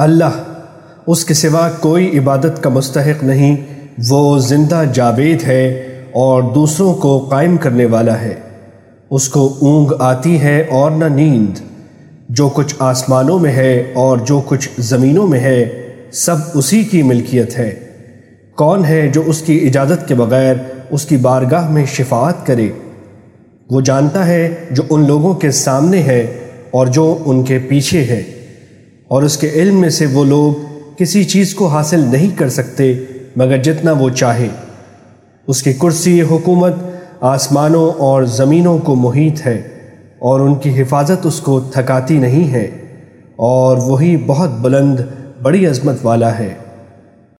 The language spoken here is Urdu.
اللہ، اس کے سوا کوئی عبادت کا مستحق نہیں، وہ زندہ جاوید ہے اور دوسروں کو قائم کرنے والا ہے۔ اس کو اونگ آتی ہے اور نہ نیند۔ جو کچھ آسمانوں میں ہے اور جو کچھ زمینوں میں ہے، سب اسی کی ملکیت ہے۔ کون ہے جو اس کی اجازت کے بغیر اس کی بارگاہ میں شفاعت کرے؟ وہ جانتا ہے جو ان لوگوں کے سامنے ہے اور جو ان کے پیچھے ہے۔ اور اس کے علم میں سے وہ لوگ کسی چیز کو حاصل نہیں کر سکتے مگر جتنا وہ چاہے۔ اس کی کرسی حکومت آسمانوں اور زمینوں کو محیط ہے اور ان کی حفاظت اس کو تھکاتی نہیں ہے اور وہی بہت بلند بڑی عظمت والا ہے۔